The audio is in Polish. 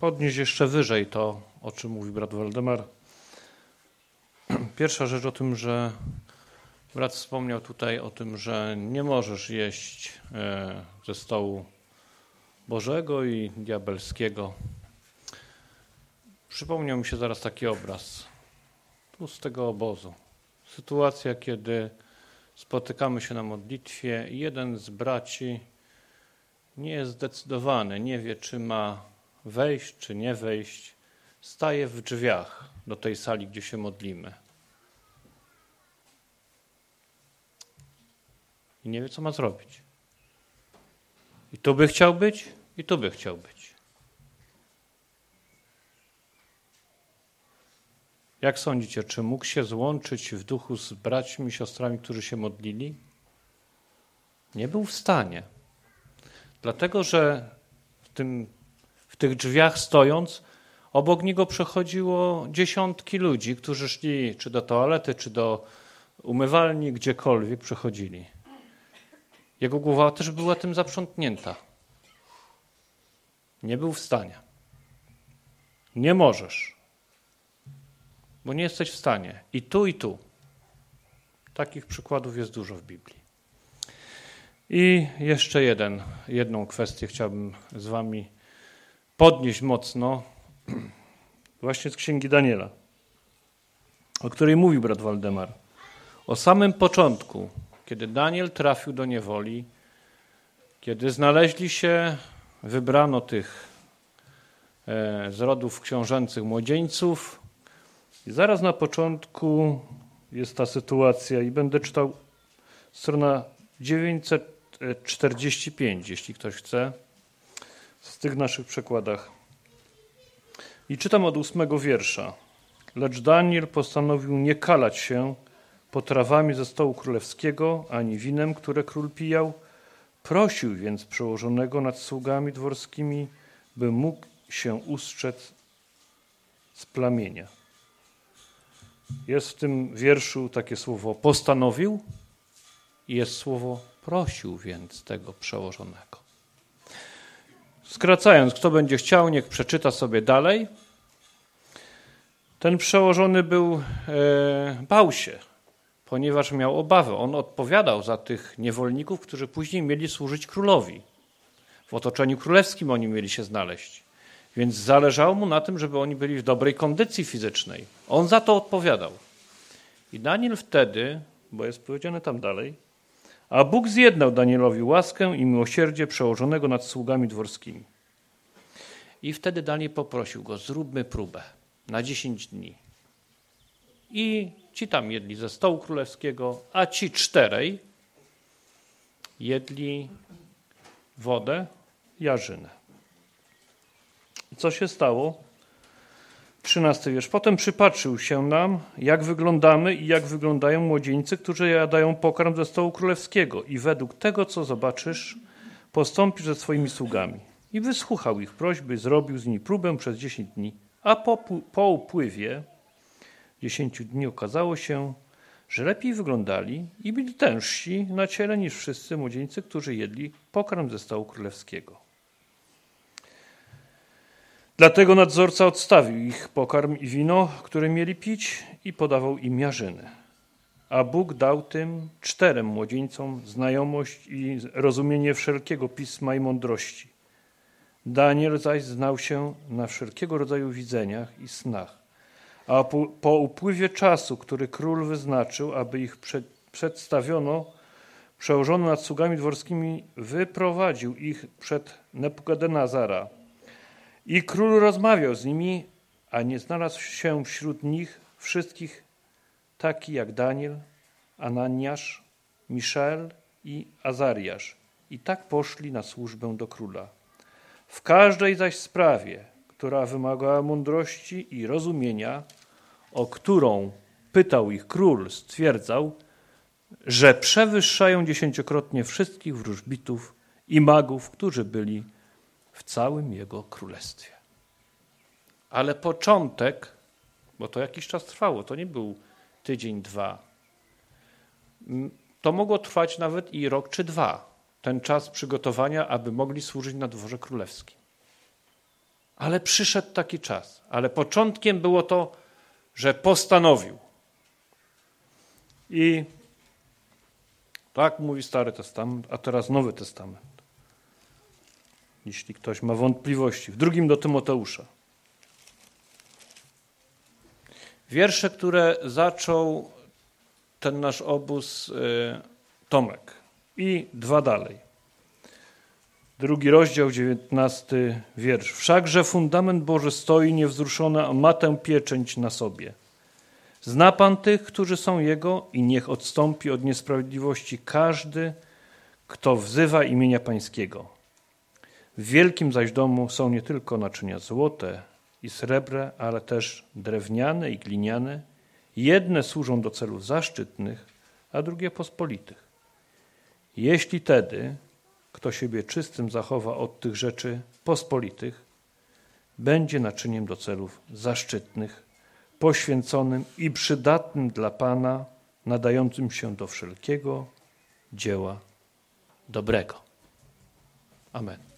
podnieść jeszcze wyżej to, o czym mówi brat Waldemar. Pierwsza rzecz o tym, że brat wspomniał tutaj o tym, że nie możesz jeść e, ze stołu Bożego i diabelskiego. Przypomniał mi się zaraz taki obraz tu z tego obozu. Sytuacja, kiedy spotykamy się na modlitwie i jeden z braci nie jest zdecydowany, nie wie, czy ma wejść, czy nie wejść. Staje w drzwiach do tej sali, gdzie się modlimy. I nie wie, co ma zrobić. I tu by chciał być, i tu by chciał być. Jak sądzicie, czy mógł się złączyć w duchu z braćmi i siostrami, którzy się modlili? Nie był w stanie. Dlatego, że w, tym, w tych drzwiach stojąc, obok niego przechodziło dziesiątki ludzi, którzy szli czy do toalety, czy do umywalni, gdziekolwiek przechodzili. Jego głowa też była tym zaprzątnięta. Nie był w stanie. Nie możesz, bo nie jesteś w stanie. I tu, i tu. Takich przykładów jest dużo w Biblii. I jeszcze jeden, jedną kwestię chciałbym z Wami podnieść mocno, właśnie z Księgi Daniela, o której mówił brat Waldemar. O samym początku, kiedy Daniel trafił do niewoli, kiedy znaleźli się, wybrano tych e, z rodów książęcych młodzieńców, i zaraz na początku jest ta sytuacja, i będę czytał strona 945, jeśli ktoś chce, w tych naszych przekładach. I czytam od ósmego wiersza. Lecz Daniel postanowił nie kalać się potrawami ze stołu królewskiego, ani winem, które król pijał. Prosił więc przełożonego nad sługami dworskimi, by mógł się ustrzec z plamienia. Jest w tym wierszu takie słowo postanowił i jest słowo prosił więc tego przełożonego. Skracając, kto będzie chciał, niech przeczyta sobie dalej. Ten przełożony był, e, bał się, ponieważ miał obawę. On odpowiadał za tych niewolników, którzy później mieli służyć królowi. W otoczeniu królewskim oni mieli się znaleźć. Więc zależało mu na tym, żeby oni byli w dobrej kondycji fizycznej. On za to odpowiadał. I Daniel wtedy, bo jest powiedziane tam dalej, a Bóg zjednał Danielowi łaskę i miłosierdzie przełożonego nad sługami dworskimi. I wtedy Daniel poprosił go, zróbmy próbę na 10 dni. I ci tam jedli ze stołu królewskiego, a ci czterej jedli wodę, jarzynę. I co się stało? Trzynasty wiersz. Potem przypatrzył się nam, jak wyglądamy i jak wyglądają młodzieńcy, którzy jadają pokarm ze stołu królewskiego i według tego, co zobaczysz, postąpisz ze swoimi sługami. I wysłuchał ich prośby, zrobił z nimi próbę przez dziesięć dni. A po, po upływie dziesięciu dni okazało się, że lepiej wyglądali i byli tężsi na ciele niż wszyscy młodzieńcy, którzy jedli pokarm ze stołu królewskiego. Dlatego nadzorca odstawił ich pokarm i wino, które mieli pić, i podawał im miarzyny. A Bóg dał tym czterem młodzieńcom znajomość i rozumienie wszelkiego pisma i mądrości. Daniel zaś znał się na wszelkiego rodzaju widzeniach i snach. A po, po upływie czasu, który król wyznaczył, aby ich przed, przedstawiono, przełożony nad sługami dworskimi, wyprowadził ich przed Nebukadnezara i król rozmawiał z nimi, a nie znalazł się wśród nich wszystkich taki jak Daniel, Ananiasz, Miszael i Azariasz. I tak poszli na służbę do króla. W każdej zaś sprawie, która wymagała mądrości i rozumienia, o którą pytał ich król, stwierdzał, że przewyższają dziesięciokrotnie wszystkich wróżbitów i magów, którzy byli w całym Jego królestwie. Ale początek, bo to jakiś czas trwało, to nie był tydzień, dwa. To mogło trwać nawet i rok czy dwa. Ten czas przygotowania, aby mogli służyć na dworze królewskim. Ale przyszedł taki czas. Ale początkiem było to, że postanowił. I tak mówi Stary Testament, a teraz Nowy Testament. Jeśli ktoś ma wątpliwości. W drugim do Tymoteusza. Wiersze, które zaczął ten nasz obóz y, Tomek. I dwa dalej. Drugi rozdział, dziewiętnasty wiersz. Wszakże fundament Boży stoi niewzruszony, a ma tę pieczęć na sobie. Zna Pan tych, którzy są Jego i niech odstąpi od niesprawiedliwości każdy, kto wzywa imienia Pańskiego. W wielkim zaś domu są nie tylko naczynia złote i srebrne, ale też drewniane i gliniane. Jedne służą do celów zaszczytnych, a drugie pospolitych. Jeśli tedy kto siebie czystym zachowa od tych rzeczy pospolitych, będzie naczyniem do celów zaszczytnych, poświęconym i przydatnym dla Pana, nadającym się do wszelkiego dzieła dobrego. Amen.